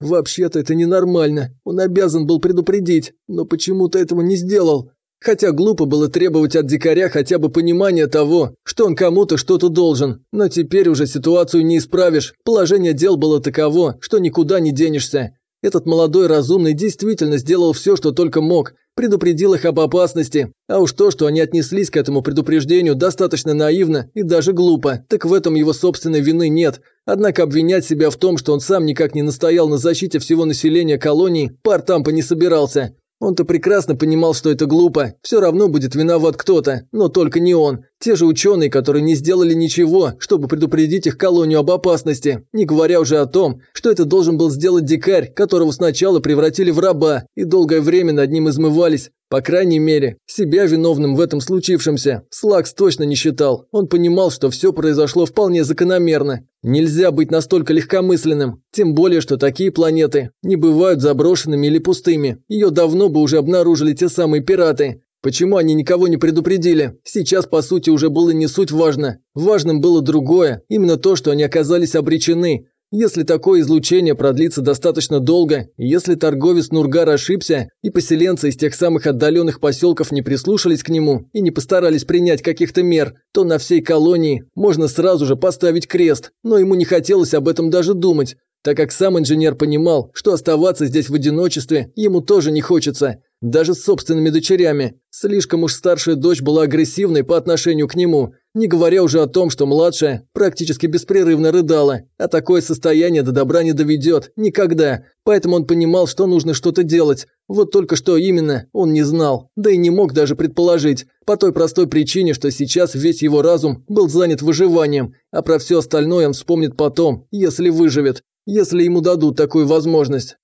Вообще-то это ненормально. Он обязан был предупредить, но почему-то этого не сделал. Хотя глупо было требовать от дикаря хотя бы понимания того, что он кому-то что-то должен. Но теперь уже ситуацию не исправишь. Положение дел было таково, что никуда не денешься. Этот молодой разумный действительно сделал все, что только мог, предупредил их об опасности. А уж то, что они отнеслись к этому предупреждению достаточно наивно и даже глупо, так в этом его собственной вины нет. Однако обвинять себя в том, что он сам никак не настоял на защите всего населения колонии, пар Тампа не собирался. Он-то прекрасно понимал, что это глупо, все равно будет виноват кто-то, но только не он. Те же ученые, которые не сделали ничего, чтобы предупредить их колонию об опасности, не говоря уже о том, что это должен был сделать дикарь, которого сначала превратили в раба и долгое время над ним измывались. По крайней мере, себя виновным в этом случившемся Слакс точно не считал. Он понимал, что все произошло вполне закономерно. Нельзя быть настолько легкомысленным, тем более, что такие планеты не бывают заброшенными или пустыми. Ее давно бы уже обнаружили те самые пираты. Почему они никого не предупредили? Сейчас, по сути, уже было не суть важно. Важным было другое, именно то, что они оказались обречены. Если такое излучение продлится достаточно долго, если торговец Нургар ошибся, и поселенцы из тех самых отдаленных поселков не прислушались к нему и не постарались принять каких-то мер, то на всей колонии можно сразу же поставить крест, но ему не хотелось об этом даже думать, так как сам инженер понимал, что оставаться здесь в одиночестве ему тоже не хочется даже с собственными дочерями. Слишком уж старшая дочь была агрессивной по отношению к нему, не говоря уже о том, что младшая практически беспрерывно рыдала, а такое состояние до добра не доведет, никогда. Поэтому он понимал, что нужно что-то делать. Вот только что именно, он не знал, да и не мог даже предположить, по той простой причине, что сейчас весь его разум был занят выживанием, а про все остальное он вспомнит потом, если выживет, если ему дадут такую возможность.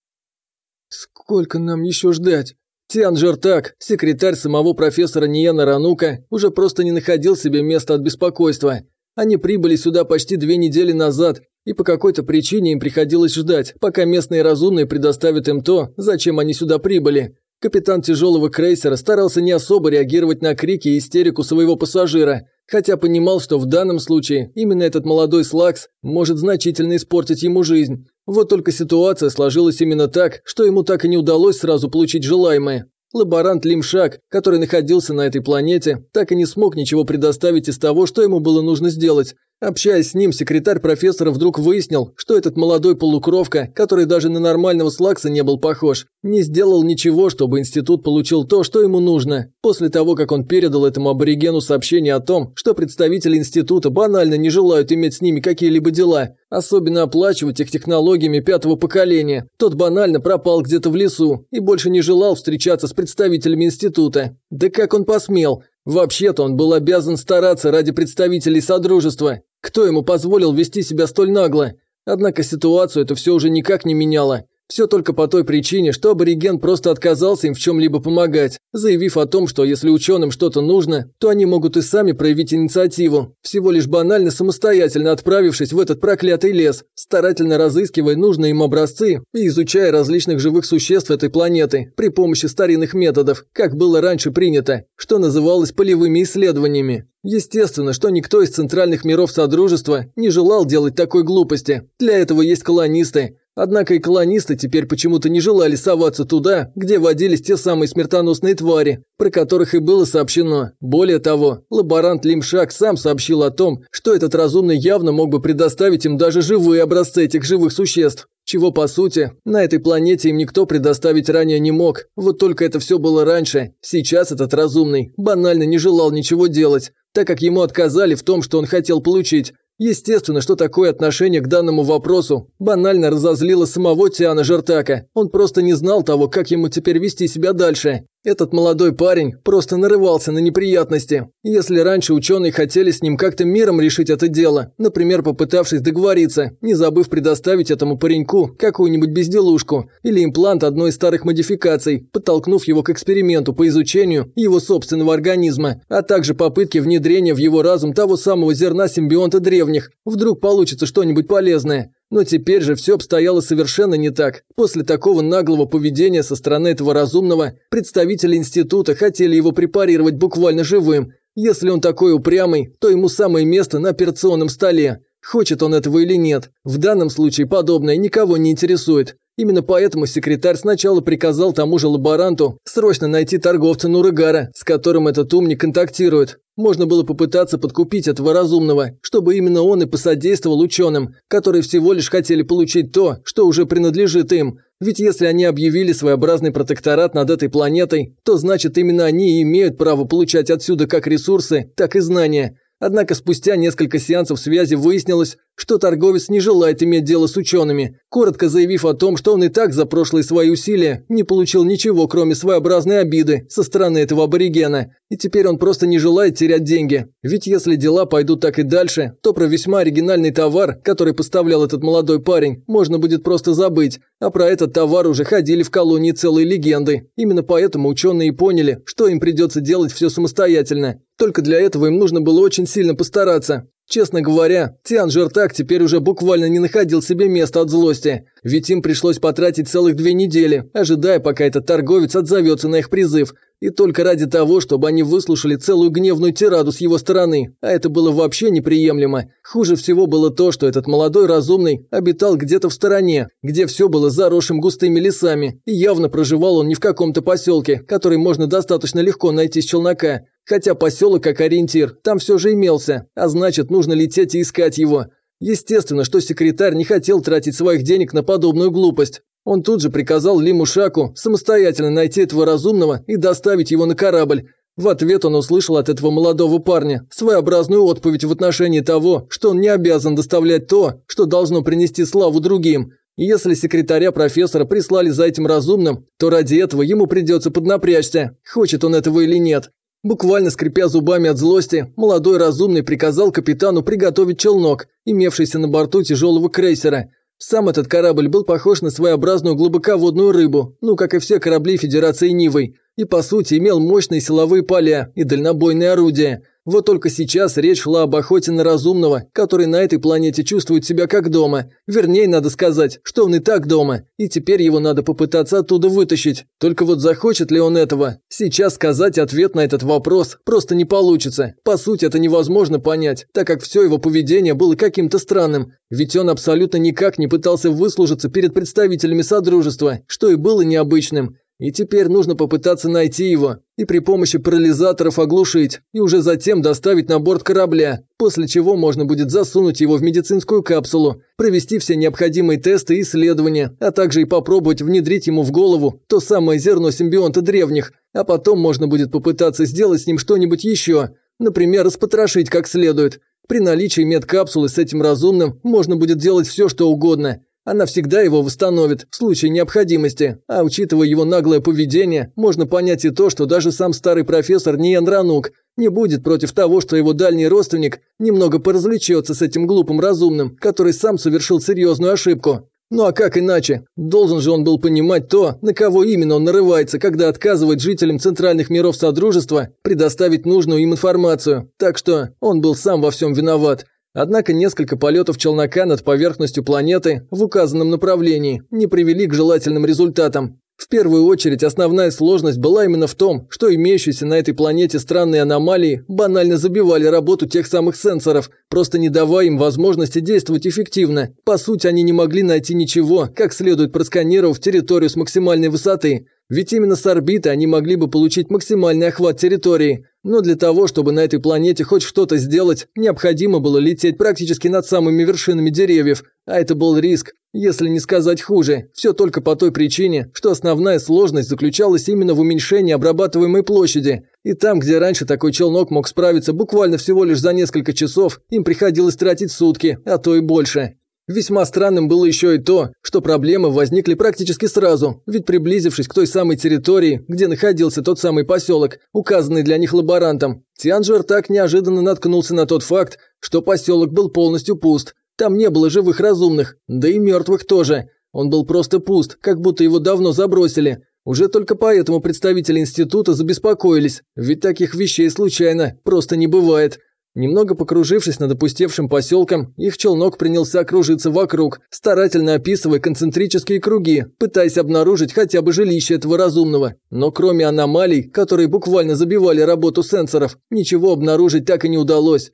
«Сколько нам еще ждать?» Тиан Жертак, секретарь самого профессора Ниена Ранука, уже просто не находил себе места от беспокойства. Они прибыли сюда почти две недели назад, и по какой-то причине им приходилось ждать, пока местные разумные предоставят им то, зачем они сюда прибыли. Капитан тяжелого крейсера старался не особо реагировать на крики и истерику своего пассажира, хотя понимал, что в данном случае именно этот молодой Слакс может значительно испортить ему жизнь. Вот только ситуация сложилась именно так, что ему так и не удалось сразу получить желаемое. Лаборант Лимшак, который находился на этой планете, так и не смог ничего предоставить из того, что ему было нужно сделать. Общаясь с ним, секретарь профессора вдруг выяснил, что этот молодой полукровка, который даже на нормального слакса не был похож, не сделал ничего, чтобы институт получил то, что ему нужно. После того, как он передал этому аборигену сообщение о том, что представители института банально не желают иметь с ними какие-либо дела, особенно оплачивать их технологиями пятого поколения, тот банально пропал где-то в лесу и больше не желал встречаться с представителями института. Да как он посмел? Вообще-то он был обязан стараться ради представителей Содружества. Кто ему позволил вести себя столь нагло? Однако ситуацию это все уже никак не меняло. Все только по той причине, что абориген просто отказался им в чем-либо помогать, заявив о том, что если ученым что-то нужно, то они могут и сами проявить инициативу, всего лишь банально самостоятельно отправившись в этот проклятый лес, старательно разыскивая нужные им образцы и изучая различных живых существ этой планеты при помощи старинных методов, как было раньше принято, что называлось полевыми исследованиями. Естественно, что никто из центральных миров Содружества не желал делать такой глупости. Для этого есть колонисты, Однако и колонисты теперь почему-то не желали соваться туда, где водились те самые смертоносные твари, про которых и было сообщено. Более того, лаборант Лимшак сам сообщил о том, что этот разумный явно мог бы предоставить им даже живые образцы этих живых существ. Чего, по сути, на этой планете им никто предоставить ранее не мог. Вот только это все было раньше. Сейчас этот разумный банально не желал ничего делать, так как ему отказали в том, что он хотел получить. Естественно, что такое отношение к данному вопросу банально разозлило самого Тиана Жертака. Он просто не знал того, как ему теперь вести себя дальше. Этот молодой парень просто нарывался на неприятности. Если раньше ученые хотели с ним как-то миром решить это дело, например, попытавшись договориться, не забыв предоставить этому пареньку какую-нибудь безделушку или имплант одной из старых модификаций, подтолкнув его к эксперименту по изучению его собственного организма, а также попытки внедрения в его разум того самого зерна симбионта древних, вдруг получится что-нибудь полезное. Но теперь же все обстояло совершенно не так. После такого наглого поведения со стороны этого разумного, представители института хотели его препарировать буквально живым. Если он такой упрямый, то ему самое место на операционном столе. Хочет он этого или нет. В данном случае подобное никого не интересует. Именно поэтому секретарь сначала приказал тому же лаборанту срочно найти торговца Нурыгара, с которым этот умник контактирует. Можно было попытаться подкупить этого разумного, чтобы именно он и посодействовал ученым, которые всего лишь хотели получить то, что уже принадлежит им. Ведь если они объявили своеобразный протекторат над этой планетой, то значит именно они и имеют право получать отсюда как ресурсы, так и знания. Однако спустя несколько сеансов связи выяснилось, что торговец не желает иметь дело с учеными, коротко заявив о том, что он и так за прошлые свои усилия не получил ничего, кроме своеобразной обиды со стороны этого аборигена, и теперь он просто не желает терять деньги. Ведь если дела пойдут так и дальше, то про весьма оригинальный товар, который поставлял этот молодой парень, можно будет просто забыть, а про этот товар уже ходили в колонии целые легенды. Именно поэтому ученые поняли, что им придется делать все самостоятельно. Только для этого им нужно было очень сильно постараться. Честно говоря, Тиан Жертак теперь уже буквально не находил себе места от злости, ведь им пришлось потратить целых две недели, ожидая, пока этот торговец отзовется на их призыв, и только ради того, чтобы они выслушали целую гневную тираду с его стороны, а это было вообще неприемлемо. Хуже всего было то, что этот молодой разумный обитал где-то в стороне, где все было заросшим густыми лесами, и явно проживал он не в каком-то поселке, который можно достаточно легко найти с челнока, Хотя поселок как ориентир там все же имелся, а значит нужно лететь и искать его. Естественно, что секретарь не хотел тратить своих денег на подобную глупость. Он тут же приказал Лиму Шаку самостоятельно найти этого разумного и доставить его на корабль. В ответ он услышал от этого молодого парня своеобразную отповедь в отношении того, что он не обязан доставлять то, что должно принести славу другим. Если секретаря профессора прислали за этим разумным, то ради этого ему придется поднапрячься, хочет он этого или нет. Буквально скрипя зубами от злости, молодой разумный приказал капитану приготовить челнок, имевшийся на борту тяжелого крейсера. Сам этот корабль был похож на своеобразную глубоководную рыбу, ну как и все корабли Федерации Нивой, и по сути имел мощные силовые поля и дальнобойные орудия. Вот только сейчас речь шла об охоте на разумного, который на этой планете чувствует себя как дома. Вернее, надо сказать, что он и так дома, и теперь его надо попытаться оттуда вытащить. Только вот захочет ли он этого? Сейчас сказать ответ на этот вопрос просто не получится. По сути, это невозможно понять, так как все его поведение было каким-то странным. Ведь он абсолютно никак не пытался выслужиться перед представителями Содружества, что и было необычным. И теперь нужно попытаться найти его и при помощи парализаторов оглушить, и уже затем доставить на борт корабля, после чего можно будет засунуть его в медицинскую капсулу, провести все необходимые тесты и исследования, а также и попробовать внедрить ему в голову то самое зерно симбионта древних, а потом можно будет попытаться сделать с ним что-нибудь еще, например, распотрошить как следует. При наличии медкапсулы с этим разумным можно будет делать все, что угодно – Она всегда его восстановит в случае необходимости. А учитывая его наглое поведение, можно понять и то, что даже сам старый профессор Ниен Ранук не будет против того, что его дальний родственник немного поразвлечется с этим глупым разумным, который сам совершил серьезную ошибку. Ну а как иначе? Должен же он был понимать то, на кого именно он нарывается, когда отказывает жителям центральных миров Содружества предоставить нужную им информацию. Так что он был сам во всем виноват. Однако несколько полетов челнока над поверхностью планеты в указанном направлении не привели к желательным результатам. В первую очередь основная сложность была именно в том, что имеющиеся на этой планете странные аномалии банально забивали работу тех самых сенсоров, просто не давая им возможности действовать эффективно. По сути, они не могли найти ничего, как следует просканировав территорию с максимальной высоты. Ведь именно с орбиты они могли бы получить максимальный охват территории. Но для того, чтобы на этой планете хоть что-то сделать, необходимо было лететь практически над самыми вершинами деревьев, а это был риск, если не сказать хуже, все только по той причине, что основная сложность заключалась именно в уменьшении обрабатываемой площади. И там, где раньше такой челнок мог справиться буквально всего лишь за несколько часов, им приходилось тратить сутки, а то и больше. Весьма странным было еще и то, что проблемы возникли практически сразу, ведь приблизившись к той самой территории, где находился тот самый поселок, указанный для них лаборантом, Тианджер так неожиданно наткнулся на тот факт, что поселок был полностью пуст, там не было живых разумных, да и мертвых тоже. Он был просто пуст, как будто его давно забросили. Уже только поэтому представители института забеспокоились, ведь таких вещей случайно просто не бывает. Немного покружившись над опустевшим поселком, их челнок принялся кружиться вокруг, старательно описывая концентрические круги, пытаясь обнаружить хотя бы жилище этого разумного. Но кроме аномалий, которые буквально забивали работу сенсоров, ничего обнаружить так и не удалось.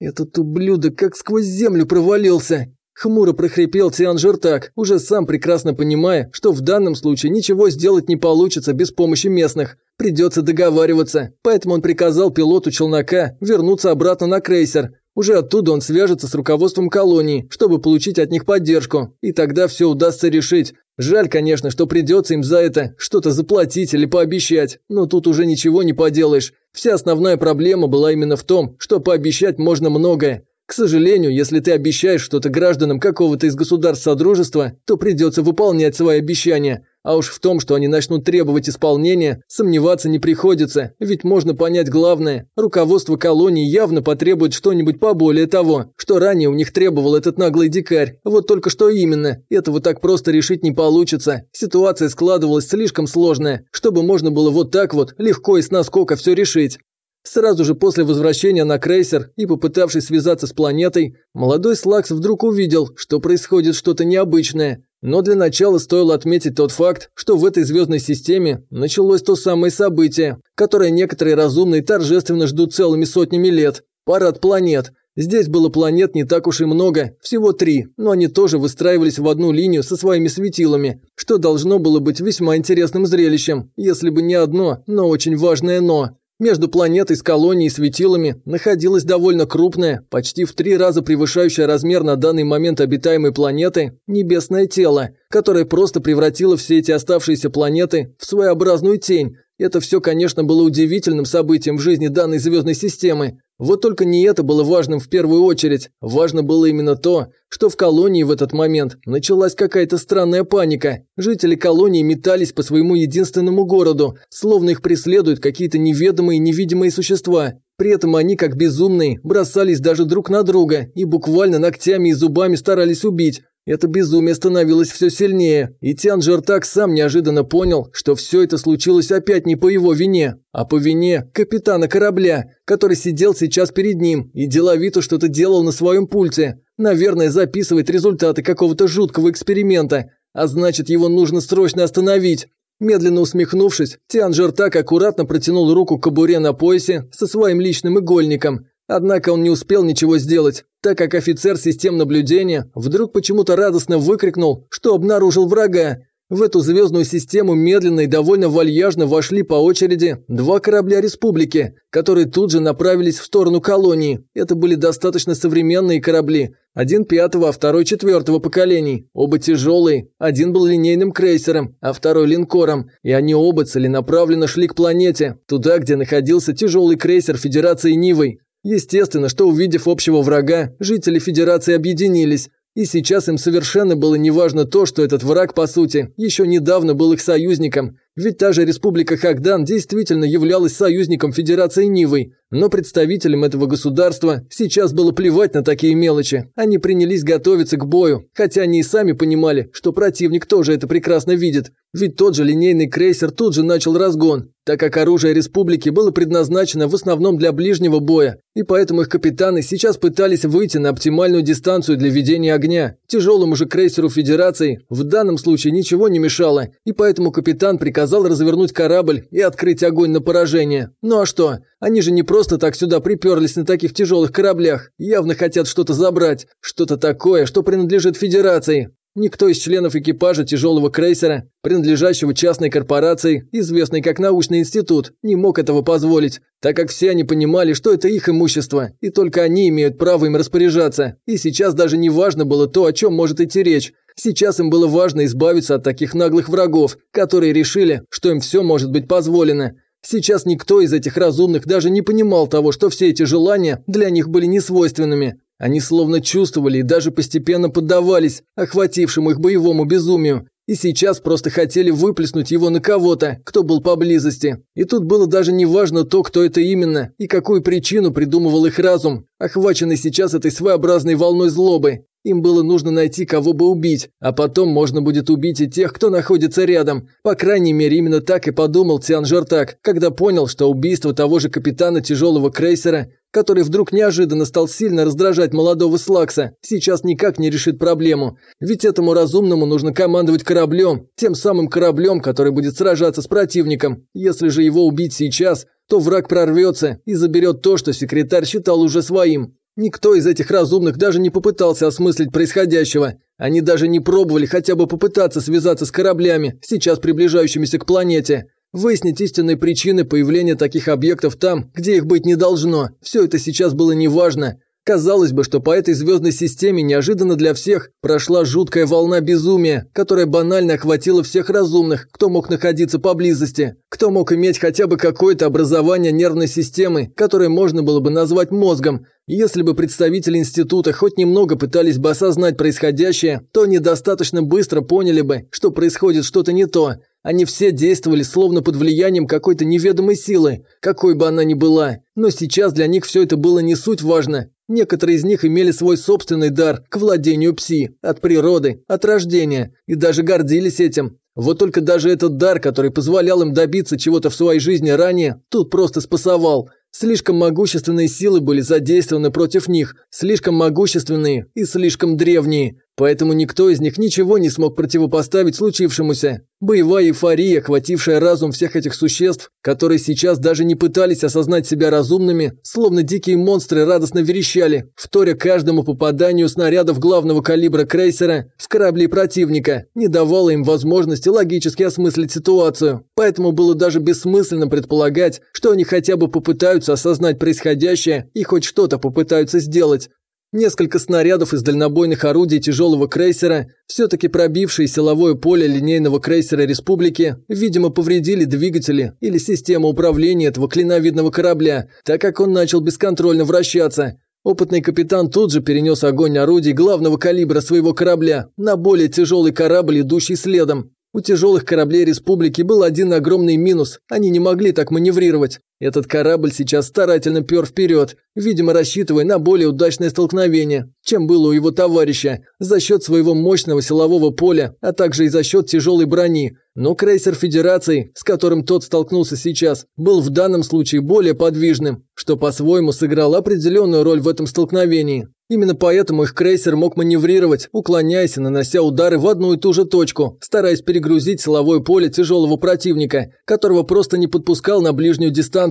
«Этот ублюдок как сквозь землю провалился!» Хмуро прохрипел Тиан Жертак, уже сам прекрасно понимая, что в данном случае ничего сделать не получится без помощи местных. Придется договариваться, поэтому он приказал пилоту челнока вернуться обратно на крейсер. Уже оттуда он свяжется с руководством колонии, чтобы получить от них поддержку, и тогда все удастся решить. Жаль, конечно, что придется им за это что-то заплатить или пообещать, но тут уже ничего не поделаешь. Вся основная проблема была именно в том, что пообещать можно многое. К сожалению, если ты обещаешь что-то гражданам какого-то из государств Содружества, то придется выполнять свои обещания. А уж в том, что они начнут требовать исполнения, сомневаться не приходится, ведь можно понять главное. Руководство колонии явно потребует что-нибудь поболее того, что ранее у них требовал этот наглый дикарь. Вот только что именно. Этого так просто решить не получится. Ситуация складывалась слишком сложная, чтобы можно было вот так вот легко и с наскока все решить. Сразу же после возвращения на крейсер и попытавшись связаться с планетой, молодой Слакс вдруг увидел, что происходит что-то необычное. Но для начала стоило отметить тот факт, что в этой звездной системе началось то самое событие, которое некоторые разумные торжественно ждут целыми сотнями лет – парад планет. Здесь было планет не так уж и много, всего три, но они тоже выстраивались в одну линию со своими светилами, что должно было быть весьма интересным зрелищем, если бы не одно, но очень важное «но». Между планетой с колонией и светилами находилась довольно крупная, почти в три раза превышающая размер на данный момент обитаемой планеты, небесное тело, которое просто превратило все эти оставшиеся планеты в своеобразную тень. Это все, конечно, было удивительным событием в жизни данной звездной системы, вот только не это было важным в первую очередь. Важно было именно то, что в колонии в этот момент началась какая-то странная паника. Жители колонии метались по своему единственному городу, словно их преследуют какие-то неведомые невидимые существа. При этом они, как безумные, бросались даже друг на друга и буквально ногтями и зубами старались убить. Это безумие становилось все сильнее, и Тян Жертак сам неожиданно понял, что все это случилось опять не по его вине, а по вине капитана корабля, который сидел сейчас перед ним и деловито что-то делал на своем пульте. Наверное, записывает результаты какого-то жуткого эксперимента, а значит, его нужно срочно остановить. Медленно усмехнувшись, Тиан Жертак аккуратно протянул руку к кобуре на поясе со своим личным игольником. Однако он не успел ничего сделать, так как офицер систем наблюдения вдруг почему-то радостно выкрикнул, что обнаружил врага. В эту звездную систему медленно и довольно вальяжно вошли по очереди два корабля республики, которые тут же направились в сторону колонии. Это были достаточно современные корабли, один пятого, а второй четвертого поколений. Оба тяжелые, один был линейным крейсером, а второй линкором. И они оба целенаправленно шли к планете, туда, где находился тяжелый крейсер Федерации Нивой. Естественно, что увидев общего врага, жители Федерации объединились. И сейчас им совершенно было неважно то, что этот враг, по сути, еще недавно был их союзником. Ведь та же Республика Хагдан действительно являлась союзником Федерации Нивы, но представителям этого государства сейчас было плевать на такие мелочи. Они принялись готовиться к бою, хотя они и сами понимали, что противник тоже это прекрасно видит. Ведь тот же линейный крейсер тут же начал разгон, так как оружие Республики было предназначено в основном для ближнего боя, и поэтому их капитаны сейчас пытались выйти на оптимальную дистанцию для ведения огня. Тяжелому же крейсеру Федерации в данном случае ничего не мешало, и поэтому капитан приказал развернуть корабль и открыть огонь на поражение. Ну а что? Они же не просто так сюда приперлись на таких тяжелых кораблях, явно хотят что-то забрать, что-то такое, что принадлежит Федерации. Никто из членов экипажа тяжелого крейсера, принадлежащего частной корпорации, известной как научный институт, не мог этого позволить, так как все они понимали, что это их имущество, и только они имеют право им распоряжаться. И сейчас даже не важно было то, о чем может идти речь. Сейчас им было важно избавиться от таких наглых врагов, которые решили, что им все может быть позволено. Сейчас никто из этих разумных даже не понимал того, что все эти желания для них были несвойственными. Они словно чувствовали и даже постепенно поддавались охватившему их боевому безумию, и сейчас просто хотели выплеснуть его на кого-то, кто был поблизости. И тут было даже не важно то, кто это именно, и какую причину придумывал их разум, охваченный сейчас этой своеобразной волной злобы. Им было нужно найти кого бы убить, а потом можно будет убить и тех, кто находится рядом. По крайней мере, именно так и подумал Тиан Жартак, когда понял, что убийство того же капитана тяжелого крейсера который вдруг неожиданно стал сильно раздражать молодого Слакса, сейчас никак не решит проблему. Ведь этому разумному нужно командовать кораблем, тем самым кораблем, который будет сражаться с противником. Если же его убить сейчас, то враг прорвется и заберет то, что секретарь считал уже своим. Никто из этих разумных даже не попытался осмыслить происходящего. Они даже не пробовали хотя бы попытаться связаться с кораблями, сейчас приближающимися к планете. Выяснить истинные причины появления таких объектов там, где их быть не должно. Все это сейчас было неважно. Казалось бы, что по этой звездной системе неожиданно для всех прошла жуткая волна безумия, которая банально охватила всех разумных, кто мог находиться поблизости, кто мог иметь хотя бы какое-то образование нервной системы, которое можно было бы назвать мозгом. Если бы представители института хоть немного пытались бы осознать происходящее, то они достаточно быстро поняли бы, что происходит что-то не то. Они все действовали словно под влиянием какой-то неведомой силы, какой бы она ни была. Но сейчас для них все это было не суть важно. Некоторые из них имели свой собственный дар к владению пси, от природы, от рождения, и даже гордились этим. Вот только даже этот дар, который позволял им добиться чего-то в своей жизни ранее, тут просто спасовал. Слишком могущественные силы были задействованы против них, слишком могущественные и слишком древние. Поэтому никто из них ничего не смог противопоставить случившемуся. Боевая эйфория, охватившая разум всех этих существ, которые сейчас даже не пытались осознать себя разумными, словно дикие монстры радостно верещали, вторя каждому попаданию снарядов главного калибра крейсера в корабли противника, не давала им возможности логически осмыслить ситуацию. Поэтому было даже бессмысленно предполагать, что они хотя бы попытаются осознать происходящее и хоть что-то попытаются сделать. Несколько снарядов из дальнобойных орудий тяжелого крейсера, все-таки пробившие силовое поле линейного крейсера «Республики», видимо, повредили двигатели или систему управления этого клиновидного корабля, так как он начал бесконтрольно вращаться. Опытный капитан тут же перенес огонь орудий главного калибра своего корабля на более тяжелый корабль, идущий следом. У тяжелых кораблей Республики был один огромный минус – они не могли так маневрировать. Этот корабль сейчас старательно пер вперед, видимо рассчитывая на более удачное столкновение, чем было у его товарища, за счет своего мощного силового поля, а также и за счет тяжелой брони. Но крейсер Федерации, с которым тот столкнулся сейчас, был в данном случае более подвижным, что по-своему сыграло определенную роль в этом столкновении. Именно поэтому их крейсер мог маневрировать, уклоняясь и нанося удары в одну и ту же точку, стараясь перегрузить силовое поле тяжелого противника, которого просто не подпускал на ближнюю дистанцию.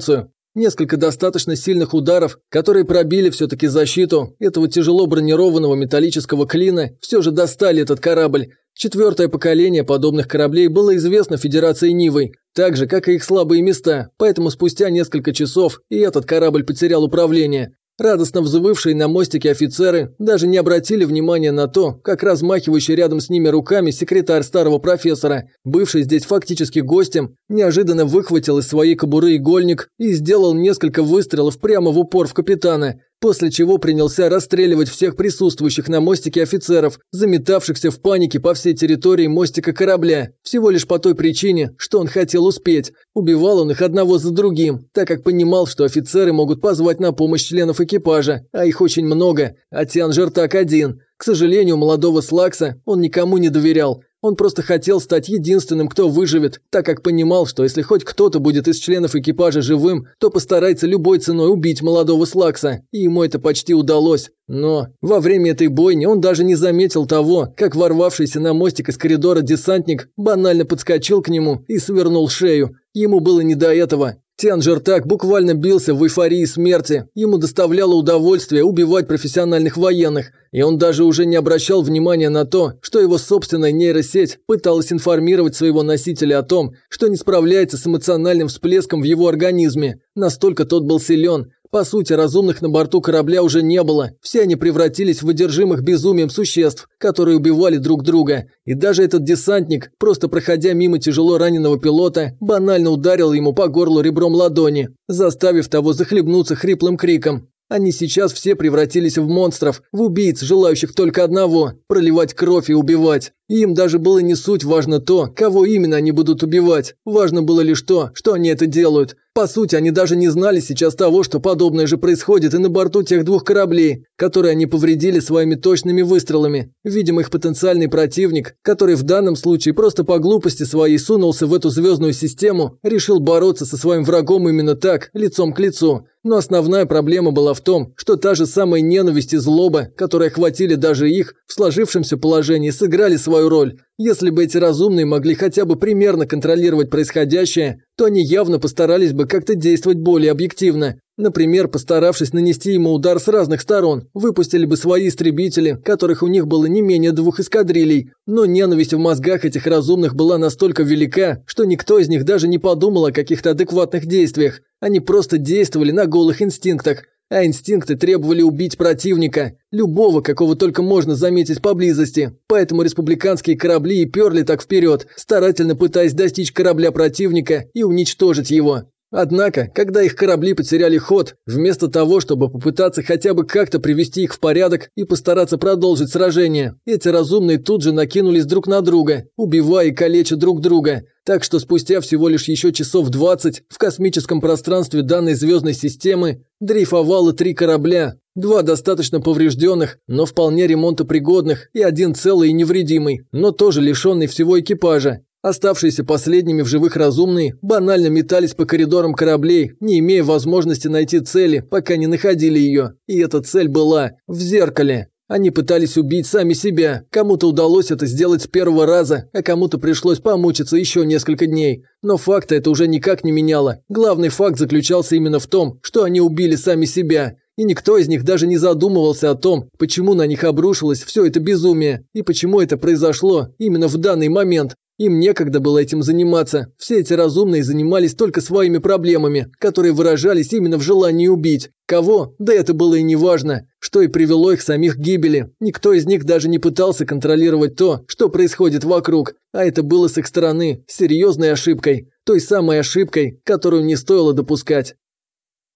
Несколько достаточно сильных ударов, которые пробили все-таки защиту этого тяжело бронированного металлического клина, все же достали этот корабль. Четвертое поколение подобных кораблей было известно Федерации Нивой, так же, как и их слабые места, поэтому спустя несколько часов и этот корабль потерял управление. Радостно взвывшие на мостике офицеры даже не обратили внимания на то, как размахивающий рядом с ними руками секретарь старого профессора, бывший здесь фактически гостем, неожиданно выхватил из своей кобуры игольник и сделал несколько выстрелов прямо в упор в капитана. После чего принялся расстреливать всех присутствующих на мостике офицеров, заметавшихся в панике по всей территории мостика корабля, всего лишь по той причине, что он хотел успеть. Убивал он их одного за другим, так как понимал, что офицеры могут позвать на помощь членов экипажа, а их очень много, а Тиан Жертак один. К сожалению, молодого Слакса он никому не доверял, он просто хотел стать единственным, кто выживет, так как понимал, что если хоть кто-то будет из членов экипажа живым, то постарается любой ценой убить молодого Слакса, и ему это почти удалось. Но во время этой бойни он даже не заметил того, как ворвавшийся на мостик из коридора десантник банально подскочил к нему и свернул шею. Ему было не до этого. Тян Жертак буквально бился в эйфории смерти. Ему доставляло удовольствие убивать профессиональных военных, и он даже уже не обращал внимания на то, что его собственная нейросеть пыталась информировать своего носителя о том, что не справляется с эмоциональным всплеском в его организме. Настолько тот был силен, по сути, разумных на борту корабля уже не было. Все они превратились в одержимых безумием существ, которые убивали друг друга. И даже этот десантник, просто проходя мимо тяжело раненого пилота, банально ударил ему по горлу ребром ладони, заставив того захлебнуться хриплым криком. Они сейчас все превратились в монстров, в убийц, желающих только одного – проливать кровь и убивать. Им даже было не суть важно то, кого именно они будут убивать. Важно было лишь то, что они это делают. По сути, они даже не знали сейчас того, что подобное же происходит и на борту тех двух кораблей, которые они повредили своими точными выстрелами. Видимо, их потенциальный противник, который в данном случае просто по глупости своей сунулся в эту звездную систему, решил бороться со своим врагом именно так, лицом к лицу. Но основная проблема была в том, что та же самая ненависть и злоба, которые охватили даже их, в сложившемся положении сыграли свою роль. Если бы эти разумные могли хотя бы примерно контролировать происходящее, то они явно постарались бы как-то действовать более объективно. Например, постаравшись нанести ему удар с разных сторон, выпустили бы свои истребители, которых у них было не менее двух эскадрилей. Но ненависть в мозгах этих разумных была настолько велика, что никто из них даже не подумал о каких-то адекватных действиях. Они просто действовали на голых инстинктах. А инстинкты требовали убить противника, любого, какого только можно заметить поблизости. Поэтому республиканские корабли и перли так вперед, старательно пытаясь достичь корабля противника и уничтожить его. Однако, когда их корабли потеряли ход, вместо того, чтобы попытаться хотя бы как-то привести их в порядок и постараться продолжить сражение, эти разумные тут же накинулись друг на друга, убивая и калеча друг друга. Так что спустя всего лишь еще часов 20 в космическом пространстве данной звездной системы дрейфовало три корабля, два достаточно поврежденных, но вполне ремонтопригодных и один целый и невредимый, но тоже лишенный всего экипажа. Оставшиеся последними в живых разумные банально метались по коридорам кораблей, не имея возможности найти цели, пока не находили ее. И эта цель была в зеркале. Они пытались убить сами себя. Кому-то удалось это сделать с первого раза, а кому-то пришлось помучиться еще несколько дней. Но факта это уже никак не меняло. Главный факт заключался именно в том, что они убили сами себя. И никто из них даже не задумывался о том, почему на них обрушилось все это безумие, и почему это произошло именно в данный момент. Им некогда было этим заниматься. Все эти разумные занимались только своими проблемами, которые выражались именно в желании убить. Кого? Да это было и не важно. Что и привело их самих к гибели. Никто из них даже не пытался контролировать то, что происходит вокруг. А это было с их стороны серьезной ошибкой. Той самой ошибкой, которую не стоило допускать.